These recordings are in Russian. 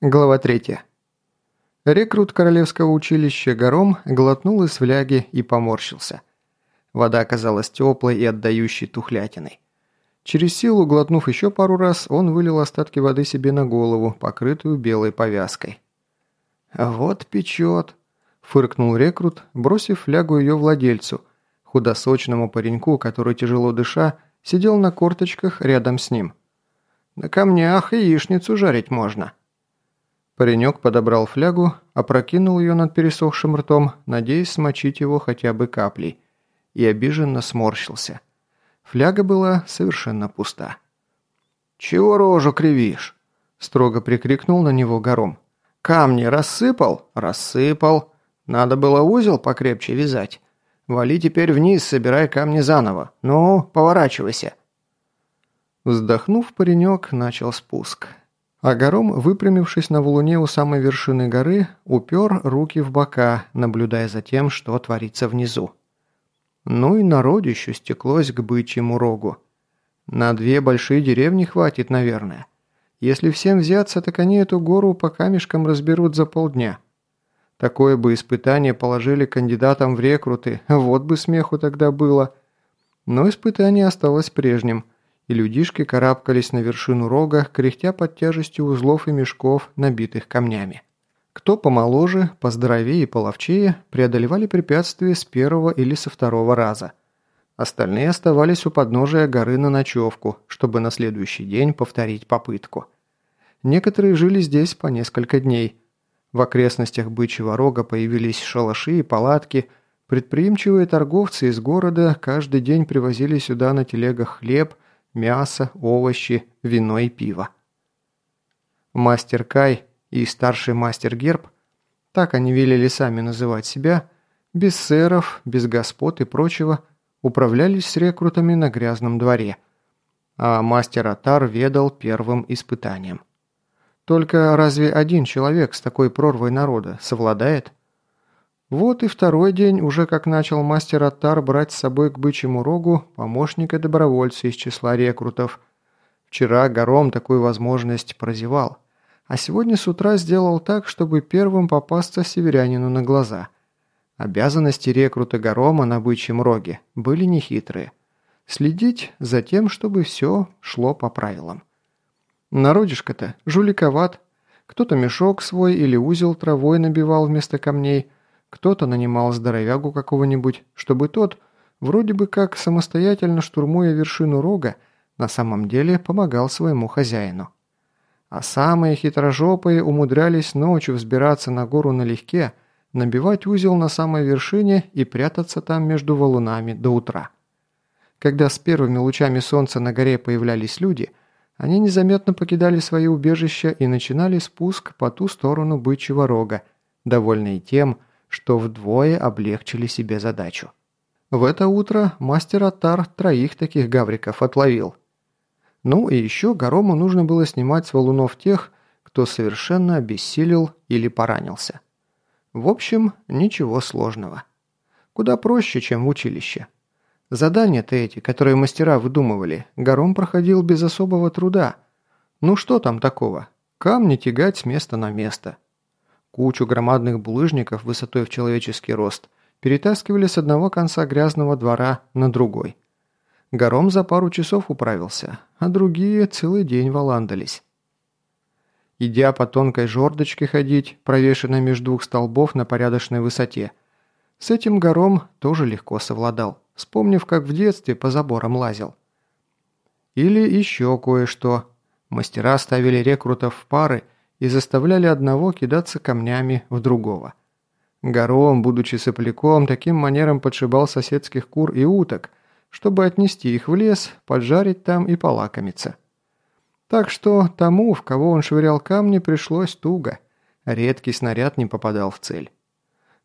Глава 3. Рекрут Королевского училища Гором глотнул из фляги и поморщился. Вода оказалась теплой и отдающей тухлятиной. Через силу, глотнув еще пару раз, он вылил остатки воды себе на голову, покрытую белой повязкой. «Вот печет», – фыркнул рекрут, бросив флягу ее владельцу, худосочному пареньку, который, тяжело дыша, сидел на корточках рядом с ним. «На камнях яичницу жарить можно». Паренек подобрал флягу, опрокинул ее над пересохшим ртом, надеясь смочить его хотя бы каплей, и обиженно сморщился. Фляга была совершенно пуста. «Чего рожу кривишь?» – строго прикрикнул на него гором. «Камни рассыпал? Рассыпал. Надо было узел покрепче вязать. Вали теперь вниз, собирай камни заново. Ну, поворачивайся». Вздохнув, паренек начал спуск. А Гором, выпрямившись на валуне у самой вершины горы, упер руки в бока, наблюдая за тем, что творится внизу. Ну и народищу стеклось к бычьему рогу. На две большие деревни хватит, наверное. Если всем взяться, так они эту гору по камешкам разберут за полдня. Такое бы испытание положили кандидатам в рекруты, вот бы смеху тогда было. Но испытание осталось прежним – и людишки карабкались на вершину рога, кряхтя под тяжестью узлов и мешков, набитых камнями. Кто помоложе, поздоровее и половчее, преодолевали препятствия с первого или со второго раза. Остальные оставались у подножия горы на ночевку, чтобы на следующий день повторить попытку. Некоторые жили здесь по несколько дней. В окрестностях Бычьего рога появились шалаши и палатки. Предприимчивые торговцы из города каждый день привозили сюда на телегах хлеб – мясо, овощи, вино и пиво. Мастер Кай и старший мастер Герб, так они велели сами называть себя, без сэров, без господ и прочего, управлялись с рекрутами на грязном дворе, а мастер Атар ведал первым испытанием. Только разве один человек с такой прорвой народа совладает? Вот и второй день, уже как начал мастер Аттар брать с собой к бычьему рогу помощника-добровольца из числа рекрутов. Вчера Гором такую возможность прозевал, а сегодня с утра сделал так, чтобы первым попасться северянину на глаза. Обязанности рекрута Горома на бычьем роге были нехитрые. Следить за тем, чтобы все шло по правилам. Народишко-то жуликоват. Кто-то мешок свой или узел травой набивал вместо камней – кто-то нанимал здоровягу какого-нибудь, чтобы тот, вроде бы как самостоятельно штурмуя вершину рога, на самом деле помогал своему хозяину. А самые хитрожопые умудрялись ночью взбираться на гору налегке, набивать узел на самой вершине и прятаться там между валунами до утра. Когда с первыми лучами солнца на горе появлялись люди, они незаметно покидали свои убежища и начинали спуск по ту сторону бычьего рога, довольные тем, что вдвое облегчили себе задачу. В это утро мастер Атар троих таких гавриков отловил. Ну и еще Горому нужно было снимать с валунов тех, кто совершенно обессилел или поранился. В общем, ничего сложного. Куда проще, чем в училище. Задания-то эти, которые мастера выдумывали, Гором проходил без особого труда. Ну что там такого? Камни тягать с места на место – Кучу громадных булыжников высотой в человеческий рост перетаскивали с одного конца грязного двора на другой. Гором за пару часов управился, а другие целый день валандались. Идя по тонкой жердочке ходить, провешенной между двух столбов на порядочной высоте, с этим гором тоже легко совладал, вспомнив, как в детстве по заборам лазил. Или еще кое-что. Мастера ставили рекрутов в пары и заставляли одного кидаться камнями в другого. Гором, будучи сопляком, таким манером подшибал соседских кур и уток, чтобы отнести их в лес, поджарить там и полакомиться. Так что тому, в кого он швырял камни, пришлось туго. Редкий снаряд не попадал в цель.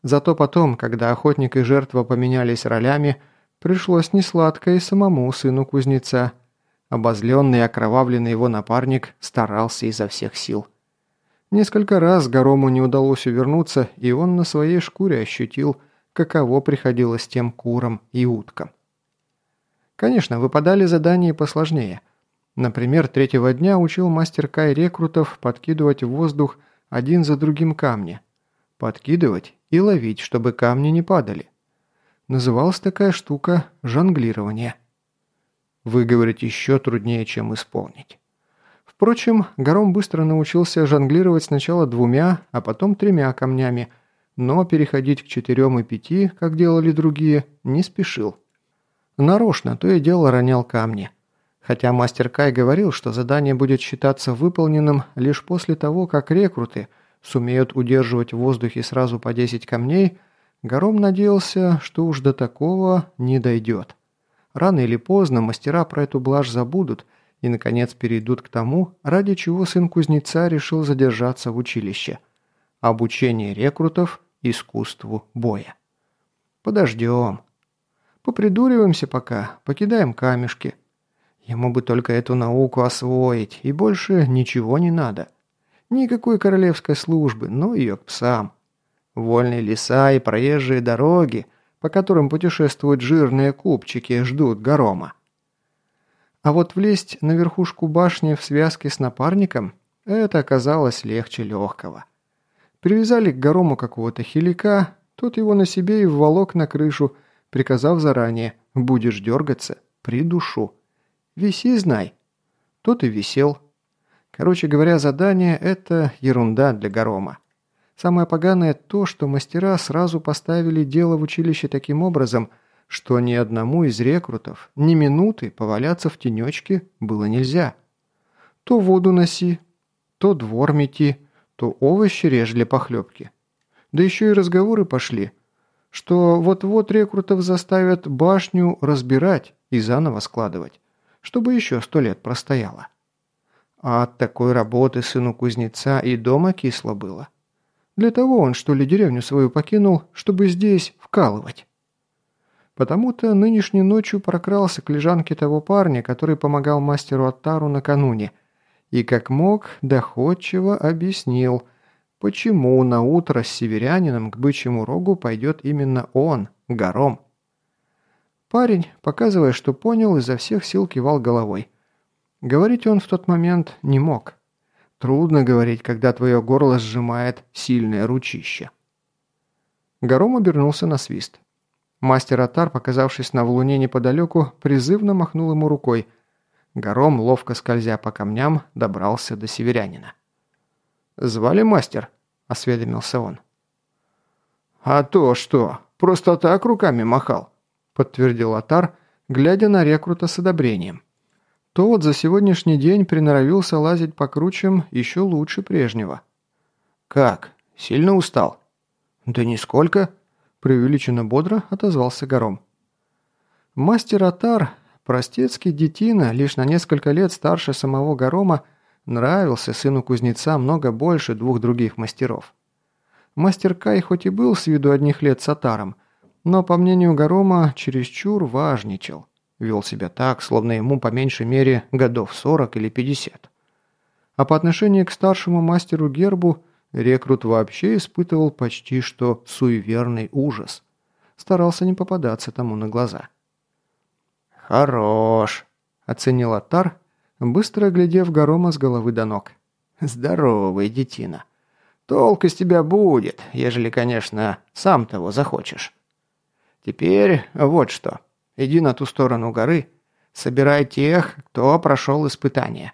Зато потом, когда охотник и жертва поменялись ролями, пришлось несладко и самому сыну кузнеца. Обозленный и окровавленный его напарник старался изо всех сил. Несколько раз Горому не удалось увернуться, и он на своей шкуре ощутил, каково приходилось тем курам и уткам. Конечно, выпадали задания посложнее. Например, третьего дня учил мастер Кай рекрутов подкидывать в воздух один за другим камни. Подкидывать и ловить, чтобы камни не падали. Называлась такая штука жонглирование. Выговорить еще труднее, чем исполнить. Впрочем, Гором быстро научился жонглировать сначала двумя, а потом тремя камнями, но переходить к четырем и пяти, как делали другие, не спешил. Нарочно то и дело ронял камни. Хотя мастер Кай говорил, что задание будет считаться выполненным лишь после того, как рекруты сумеют удерживать в воздухе сразу по 10 камней, Гором надеялся, что уж до такого не дойдет. Рано или поздно мастера про эту блажь забудут – и, наконец, перейдут к тому, ради чего сын кузнеца решил задержаться в училище – обучение рекрутов искусству боя. Подождем. Попридуриваемся пока, покидаем камешки. Ему бы только эту науку освоить, и больше ничего не надо. Никакой королевской службы, но ее к псам. Вольные леса и проезжие дороги, по которым путешествуют жирные купчики, ждут горома. А вот влезть на верхушку башни в связке с напарником – это оказалось легче легкого. Привязали к горому какого-то хилика, тот его на себе и вволок на крышу, приказав заранее «будешь дергаться, придушу». «Виси, знай». Тот и висел. Короче говоря, задание – это ерунда для горома. Самое поганое то, что мастера сразу поставили дело в училище таким образом – что ни одному из рекрутов ни минуты поваляться в тенечке было нельзя. То воду носи, то двор мети, то овощи режь для похлебки. Да еще и разговоры пошли, что вот-вот рекрутов заставят башню разбирать и заново складывать, чтобы еще сто лет простояло. А от такой работы сыну кузнеца и дома кисло было. Для того он, что ли, деревню свою покинул, чтобы здесь вкалывать. Потому-то нынешней ночью прокрался к лежанке того парня, который помогал мастеру Аттару накануне, и как мог доходчиво объяснил, почему на утро с северянином к бычьему рогу пойдет именно он, гором. Парень, показывая, что понял, изо всех сил кивал головой. Говорить он в тот момент не мог. Трудно говорить, когда твое горло сжимает сильное ручище. Гором обернулся на свист. Мастер Атар, показавшись на валуне неподалеку, призывно махнул ему рукой. Гором, ловко скользя по камням, добрался до северянина. «Звали мастер?» – осведомился он. «А то что, просто так руками махал», – подтвердил Атар, глядя на рекрута с одобрением. Тот за сегодняшний день приноровился лазить по кручам еще лучше прежнего. «Как? Сильно устал?» «Да нисколько», преувеличенно бодро отозвался Гором. Мастер Атар, простецкий детина, лишь на несколько лет старше самого Горома, нравился сыну кузнеца много больше двух других мастеров. Мастер Кай хоть и был с виду одних лет с Атаром, но, по мнению Горома, чересчур важничал. Вел себя так, словно ему по меньшей мере годов 40 или 50. А по отношению к старшему мастеру Гербу – Рекрут вообще испытывал почти что суеверный ужас. Старался не попадаться тому на глаза. «Хорош!» – оценил Атар, быстро оглядев Горома с головы до ног. «Здоровый детина. Толк из тебя будет, ежели, конечно, сам того захочешь. Теперь вот что. Иди на ту сторону горы, собирай тех, кто прошел испытание.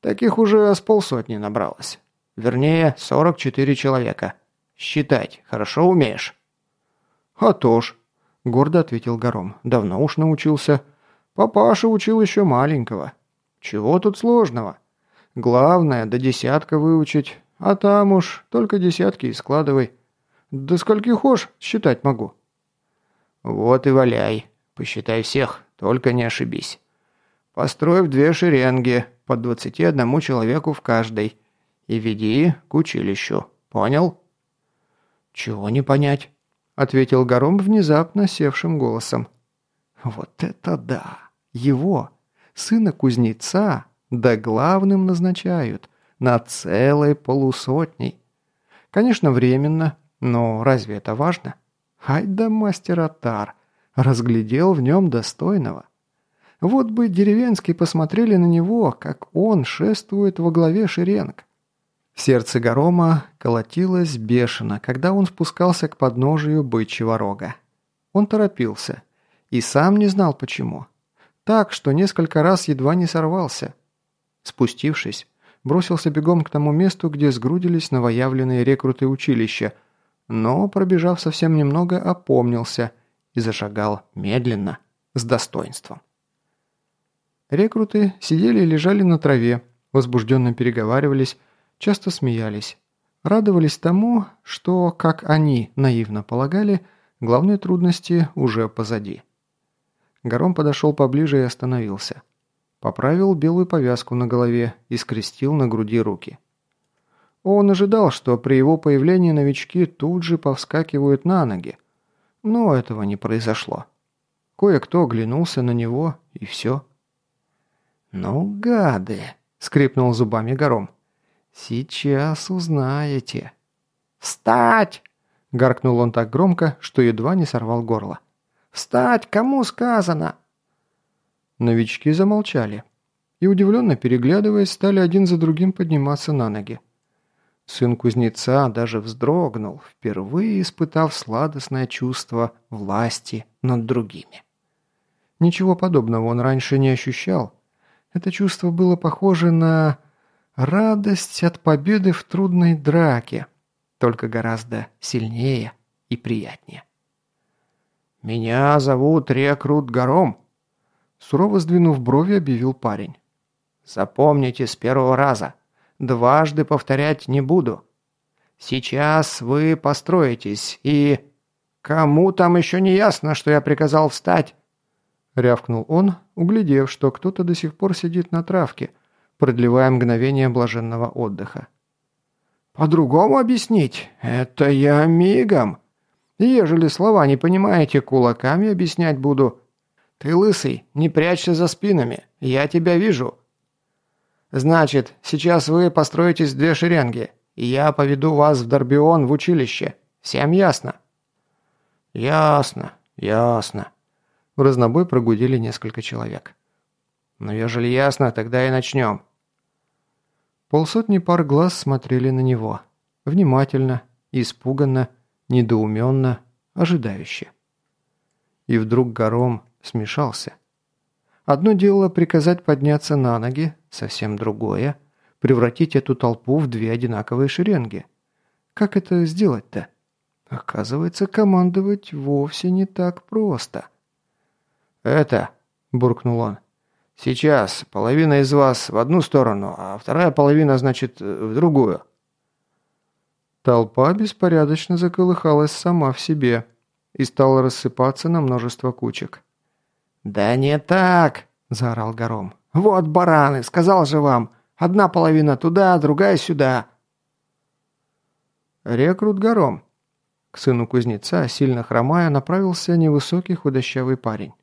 Таких уже с полсотни набралось. Вернее, 44 человека. Считать хорошо умеешь?» «А то ж», — гордо ответил Гором. «Давно уж научился. Папаша учил еще маленького. Чего тут сложного? Главное, до десятка выучить, а там уж только десятки и складывай. До скольки хошь считать могу». «Вот и валяй. Посчитай всех, только не ошибись. Построй в две шеренги, по двадцати одному человеку в каждой» и веди к училищу. Понял?» «Чего не понять?» – ответил Гором внезапно севшим голосом. «Вот это да! Его, сына кузнеца, да главным назначают, на целой полусотней. Конечно, временно, но разве это важно? Ай да мастер Атар, разглядел в нем достойного. Вот бы деревенские посмотрели на него, как он шествует во главе шеренг. Сердце Горома колотилось бешено, когда он спускался к подножию бычьего рога. Он торопился. И сам не знал почему. Так, что несколько раз едва не сорвался. Спустившись, бросился бегом к тому месту, где сгрудились новоявленные рекруты училища, но, пробежав совсем немного, опомнился и зашагал медленно, с достоинством. Рекруты сидели и лежали на траве, возбужденно переговаривались, часто смеялись. Радовались тому, что, как они наивно полагали, главные трудности уже позади. Гором подошел поближе и остановился. Поправил белую повязку на голове и скрестил на груди руки. Он ожидал, что при его появлении новички тут же повскакивают на ноги, но этого не произошло. Кое-кто оглянулся на него, и все. «Ну, гады!» — скрипнул зубами Гором. «Сейчас узнаете». «Встать!» – гаркнул он так громко, что едва не сорвал горло. «Встать! Кому сказано?» Новички замолчали и, удивленно переглядываясь, стали один за другим подниматься на ноги. Сын кузнеца даже вздрогнул, впервые испытав сладостное чувство власти над другими. Ничего подобного он раньше не ощущал. Это чувство было похоже на Радость от победы в трудной драке, только гораздо сильнее и приятнее. «Меня зовут Рекрут Гором», — сурово сдвинув брови, объявил парень. «Запомните с первого раза. Дважды повторять не буду. Сейчас вы построитесь и... Кому там еще не ясно, что я приказал встать?» Рявкнул он, углядев, что кто-то до сих пор сидит на травке, продлевая мгновение блаженного отдыха. «По-другому объяснить? Это я мигом. Ежели слова не понимаете, кулаками объяснять буду. Ты лысый, не прячься за спинами, я тебя вижу». «Значит, сейчас вы построитесь две шеренги, и я поведу вас в Дорбион в училище. Всем ясно?» «Ясно, ясно». В разнобой прогудели несколько человек. «Ну, ежели ясно, тогда и начнем. Полсотни пар глаз смотрели на него. Внимательно, испуганно, недоуменно, ожидающе. И вдруг гором смешался. Одно дело приказать подняться на ноги, совсем другое – превратить эту толпу в две одинаковые шеренги. Как это сделать-то? Оказывается, командовать вовсе не так просто. «Это», – буркнул он, Сейчас половина из вас в одну сторону, а вторая половина, значит, в другую». Толпа беспорядочно заколыхалась сама в себе и стала рассыпаться на множество кучек. «Да не так!» – заорал Гором. «Вот бараны, сказал же вам! Одна половина туда, другая сюда!» Рекрут Гором. К сыну кузнеца, сильно хромая, направился невысокий худощавый парень.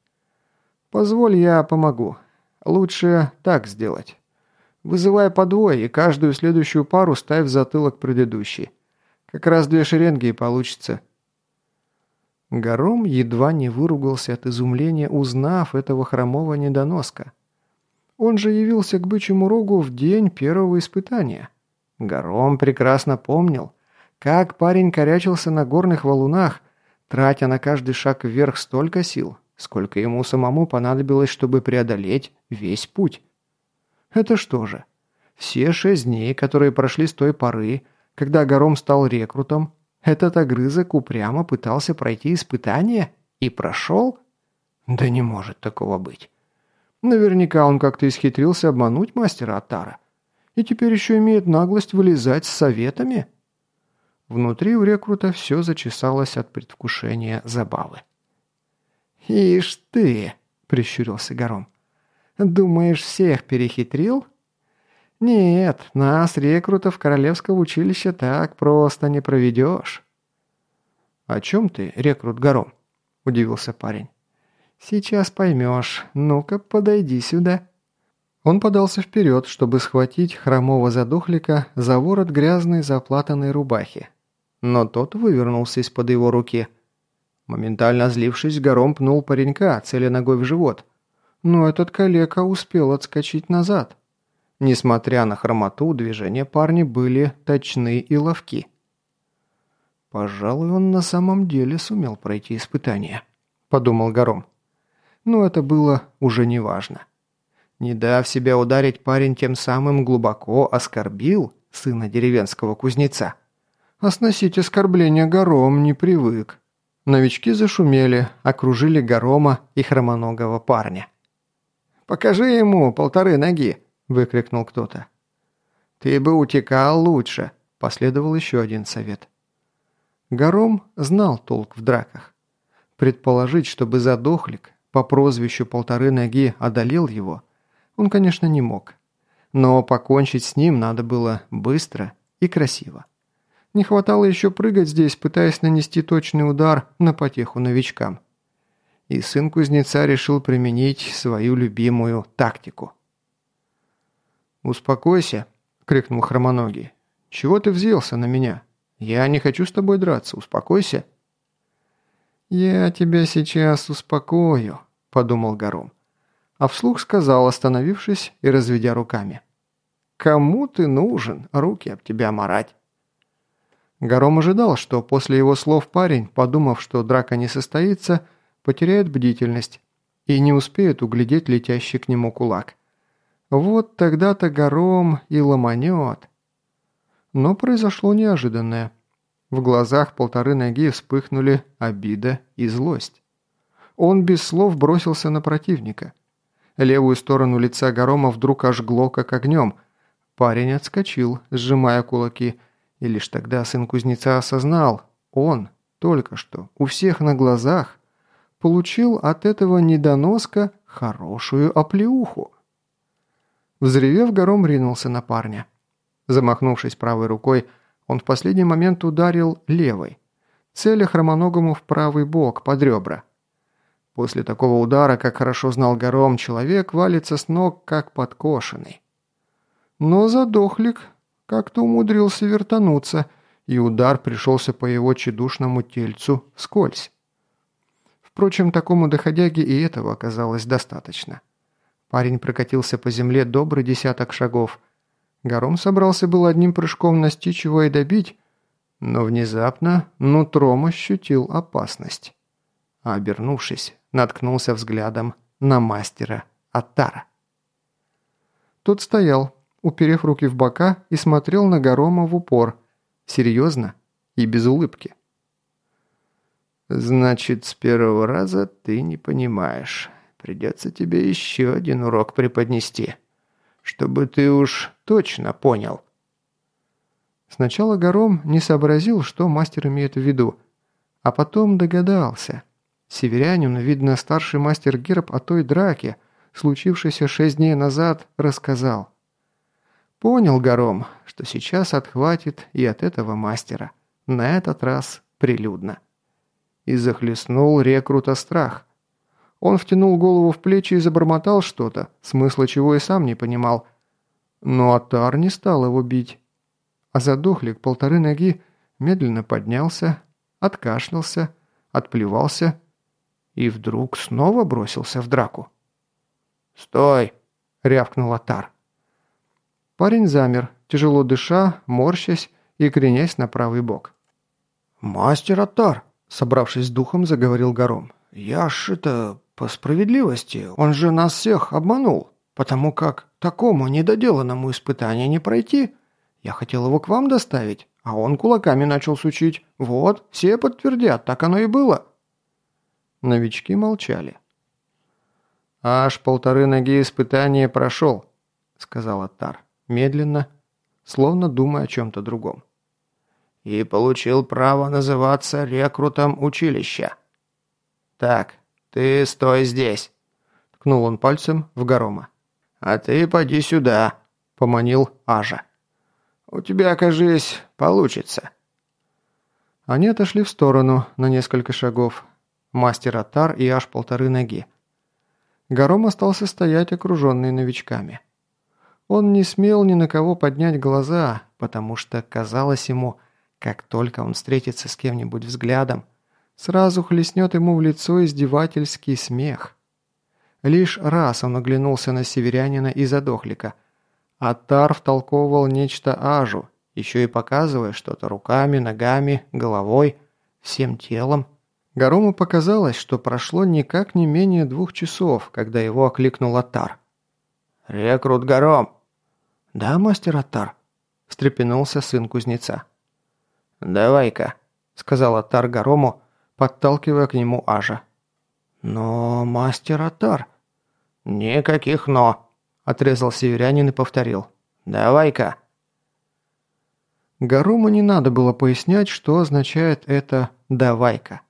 «Позволь, я помогу. Лучше так сделать. Вызывай подвой и каждую следующую пару ставь в затылок предыдущей. Как раз две шеренги и получится. Гором едва не выругался от изумления, узнав этого хромого недоноска. Он же явился к бычьему рогу в день первого испытания. Гором прекрасно помнил, как парень корячился на горных валунах, тратя на каждый шаг вверх столько сил, сколько ему самому понадобилось, чтобы преодолеть весь путь. Это что же, все шесть дней, которые прошли с той поры, когда Гором стал рекрутом, этот огрызок упрямо пытался пройти испытание и прошел? Да не может такого быть. Наверняка он как-то исхитрился обмануть мастера Атара. И теперь еще имеет наглость вылезать с советами? Внутри у рекрута все зачесалось от предвкушения забавы. «Ишь ты!» – прищурился Гором. «Думаешь, всех перехитрил?» «Нет, нас, рекрутов Королевского училища, так просто не проведешь». «О чем ты, рекрут Гором?» – удивился парень. «Сейчас поймешь. Ну-ка, подойди сюда». Он подался вперед, чтобы схватить хромого задохлика за ворот грязной заплатанной рубахи. Но тот вывернулся из-под его руки – Моментально злившись, гором пнул паренька, целя ногой в живот. но этот калека успел отскочить назад. Несмотря на хромоту, движения парня были точны и ловки. «Пожалуй, он на самом деле сумел пройти испытание», – подумал Гором. Но это было уже неважно. Не дав себя ударить, парень тем самым глубоко оскорбил сына деревенского кузнеца. А сносить оскорбления Гором не привык. Новички зашумели, окружили Горома и хромоногого парня. «Покажи ему полторы ноги!» – выкрикнул кто-то. «Ты бы утекал лучше», – последовал еще один совет. Гором знал толк в драках. Предположить, чтобы задохлик по прозвищу «полторы ноги» одолел его, он, конечно, не мог. Но покончить с ним надо было быстро и красиво. Не хватало еще прыгать здесь, пытаясь нанести точный удар на потеху новичкам. И сын кузнеца решил применить свою любимую тактику. «Успокойся», — крикнул Хромоногий. «Чего ты взъелся на меня? Я не хочу с тобой драться, успокойся». «Я тебя сейчас успокою», — подумал Гором. А вслух сказал, остановившись и разведя руками. «Кому ты нужен? Руки об тебя марать». Гором ожидал, что после его слов парень, подумав, что драка не состоится, потеряет бдительность и не успеет углядеть летящий к нему кулак. Вот тогда-то гором и ломанет. Но произошло неожиданное. В глазах полторы ноги вспыхнули обида и злость. Он без слов бросился на противника. Левую сторону лица Горома вдруг ожгло, как огнем. Парень отскочил, сжимая кулаки, и лишь тогда сын кузнеца осознал, он, только что, у всех на глазах, получил от этого недоноска хорошую оплеуху. Взревев, гором ринулся на парня. Замахнувшись правой рукой, он в последний момент ударил левой, целя хромоногому в правый бок, под ребра. После такого удара, как хорошо знал Гором, человек валится с ног, как подкошенный. Но задохлик как-то умудрился вертануться, и удар пришелся по его чедушному тельцу вскользь. Впрочем, такому доходяге и этого оказалось достаточно. Парень прокатился по земле добрый десяток шагов. Гором собрался был одним прыжком настичь его и добить, но внезапно нутром ощутил опасность. А обернувшись, наткнулся взглядом на мастера Атара. Тот стоял, уперев руки в бока и смотрел на Горома в упор, серьезно и без улыбки. «Значит, с первого раза ты не понимаешь. Придется тебе еще один урок преподнести, чтобы ты уж точно понял». Сначала Гором не сообразил, что мастер имеет в виду, а потом догадался. Северянину, видно, старший мастер Герб о той драке, случившейся шесть дней назад, рассказал. Понял Гором, что сейчас отхватит и от этого мастера, на этот раз прилюдно. И захлестнул рекрута страх – он втянул голову в плечи и забормотал что-то, смысла чего и сам не понимал. Но Атар не стал его бить. А задохлик полторы ноги медленно поднялся, откашлялся, отплевался и вдруг снова бросился в драку. «Стой!» — рявкнул Атар. Парень замер, тяжело дыша, морщась и кренясь на правый бок. «Мастер Атар!» — собравшись с духом, заговорил Гором. «Я ж это... По справедливости, он же нас всех обманул, потому как такому недоделанному испытанию не пройти. Я хотел его к вам доставить, а он кулаками начал сучить. Вот, все подтвердят, так оно и было». Новички молчали. «Аж полторы ноги испытания прошел», — сказал Аттар, медленно, словно думая о чем-то другом. «И получил право называться рекрутом училища». «Так, «Ты стой здесь!» – ткнул он пальцем в Горома. «А ты поди сюда!» – поманил Ажа. «У тебя, кажись, получится!» Они отошли в сторону на несколько шагов. Мастер Атар и аж полторы ноги. Гором остался стоять, окруженный новичками. Он не смел ни на кого поднять глаза, потому что казалось ему, как только он встретится с кем-нибудь взглядом, Сразу хлестнет ему в лицо издевательский смех. Лишь раз он оглянулся на северянина и задохлика. Атар втолковывал нечто Ажу, еще и показывая что-то руками, ногами, головой, всем телом. Гарому показалось, что прошло никак не менее двух часов, когда его окликнул Атар. «Рекрут Гаром!» «Да, мастер Атар», – встрепенулся сын кузнеца. «Давай-ка», – сказал Атар Гарому, подталкивая к нему Ажа. «Но, мастер Атар...» «Никаких «но», – отрезал северянин и повторил. «Давай-ка». Гаруму не надо было пояснять, что означает это «давай-ка».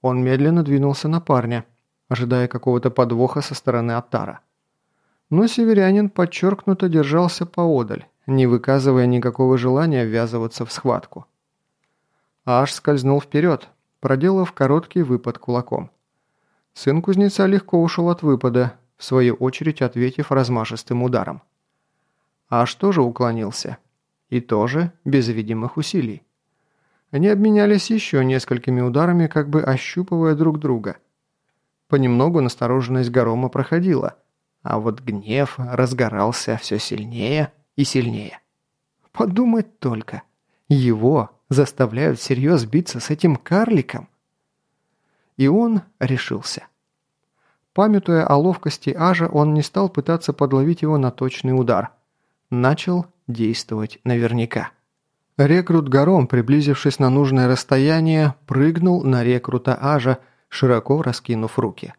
Он медленно двинулся на парня, ожидая какого-то подвоха со стороны Атара. Но северянин подчеркнуто держался поодаль, не выказывая никакого желания ввязываться в схватку. Аж скользнул вперед, проделав короткий выпад кулаком. Сын кузнеца легко ушел от выпада, в свою очередь ответив размашистым ударом. Аж тоже уклонился. И тоже без видимых усилий. Они обменялись еще несколькими ударами, как бы ощупывая друг друга. Понемногу настороженность Горома проходила, а вот гнев разгорался все сильнее и сильнее. Подумать только. Его заставляют всерьез биться с этим карликом. И он решился. Памятуя о ловкости Ажа, он не стал пытаться подловить его на точный удар. Начал действовать наверняка. Рекрут Гаром, приблизившись на нужное расстояние, прыгнул на рекрута Ажа, широко раскинув руки.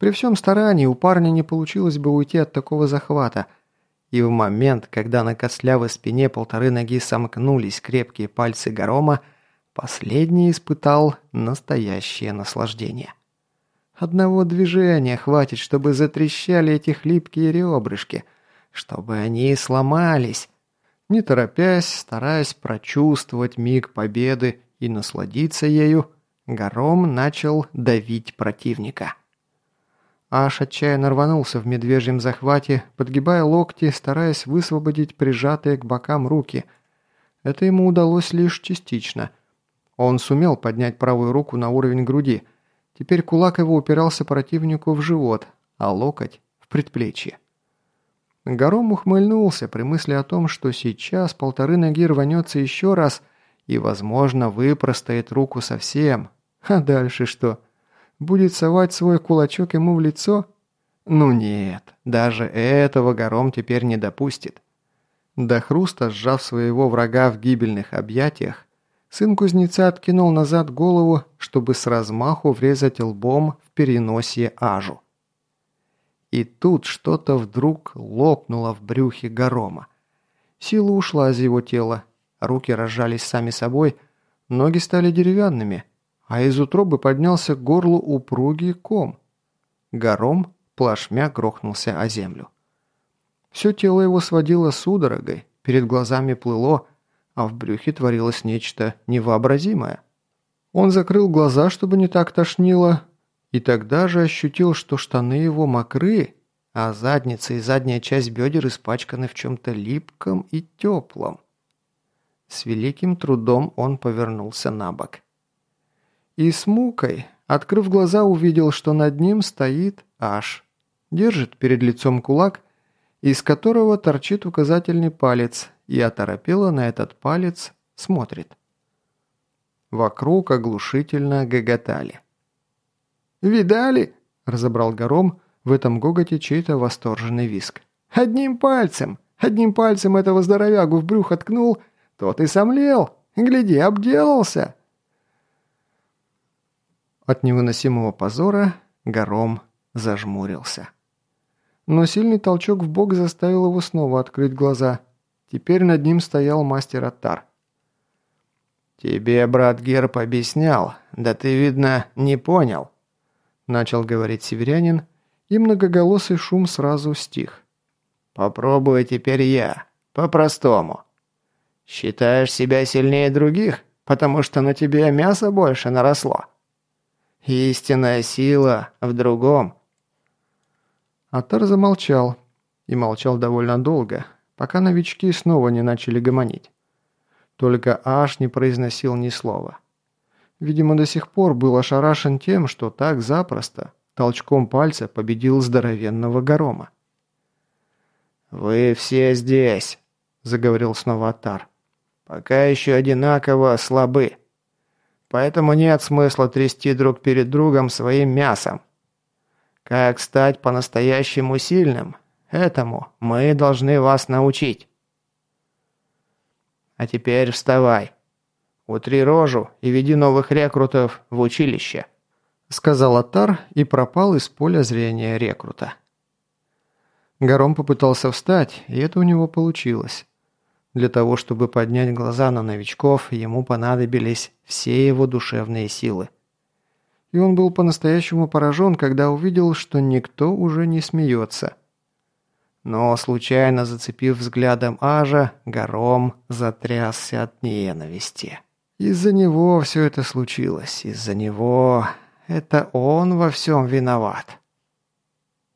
При всем старании у парня не получилось бы уйти от такого захвата, и в момент, когда на костлявой спине полторы ноги сомкнулись крепкие пальцы Гарома, последний испытал настоящее наслаждение. Одного движения хватит, чтобы затрещали эти хлипкие ребрышки, чтобы они сломались, не торопясь, стараясь прочувствовать миг победы и насладиться ею, Гором начал давить противника. Аш отчаянно рванулся в медвежьем захвате, подгибая локти, стараясь высвободить прижатые к бокам руки. Это ему удалось лишь частично. Он сумел поднять правую руку на уровень груди. Теперь кулак его упирался противнику в живот, а локоть – в предплечье. Гором ухмыльнулся при мысли о том, что сейчас полторы ноги рванется еще раз и, возможно, выпростает руку совсем. А дальше что? Будет совать свой кулачок ему в лицо? Ну нет, даже этого Гором теперь не допустит. До хруста, сжав своего врага в гибельных объятиях, сын кузнеца откинул назад голову, чтобы с размаху врезать лбом в переносие Ажу. И тут что-то вдруг лопнуло в брюхе Горома. Сила ушла из его тела, руки разжались сами собой, ноги стали деревянными, а из утробы поднялся к горлу упругий ком. Гором плашмя грохнулся о землю. Все тело его сводило судорогой, перед глазами плыло, а в брюхе творилось нечто невообразимое. Он закрыл глаза, чтобы не так тошнило, и тогда же ощутил, что штаны его мокры, а задница и задняя часть бедер испачканы в чем-то липком и теплом. С великим трудом он повернулся на бок. И с мукой, открыв глаза, увидел, что над ним стоит Аш. Держит перед лицом кулак, из которого торчит указательный палец, и оторопело на этот палец смотрит. Вокруг оглушительно гоготали. «Видали?» – разобрал Гором в этом гоготе чей-то восторженный виск. «Одним пальцем! Одним пальцем этого здоровягу в брюхо ткнул, тот и сомлел! Гляди, обделался!» От невыносимого позора Гором зажмурился. Но сильный толчок в бок заставил его снова открыть глаза. Теперь над ним стоял мастер Аттар. «Тебе брат Герб объяснял, да ты, видно, не понял», начал говорить северянин, и многоголосый шум сразу стих. «Попробую теперь я, по-простому. Считаешь себя сильнее других, потому что на тебе мясо больше наросло? Истинная сила в другом». Атар замолчал, и молчал довольно долго, пока новички снова не начали гомонить. Только Аш не произносил ни слова. Видимо, до сих пор был ошарашен тем, что так запросто, толчком пальца победил здоровенного горома. «Вы все здесь», – заговорил снова Атар. «Пока еще одинаково слабы. Поэтому нет смысла трясти друг перед другом своим мясом. Как стать по-настоящему сильным? Этому мы должны вас научить. А теперь вставай. Утри рожу и веди новых рекрутов в училище», – сказал Атар и пропал из поля зрения рекрута. Гором попытался встать, и это у него получилось. Для того, чтобы поднять глаза на новичков, ему понадобились все его душевные силы. И он был по-настоящему поражен, когда увидел, что никто уже не смеется. Но, случайно зацепив взглядом Ажа, Гором затрясся от ненависти. Из-за него все это случилось, из-за него... Это он во всем виноват.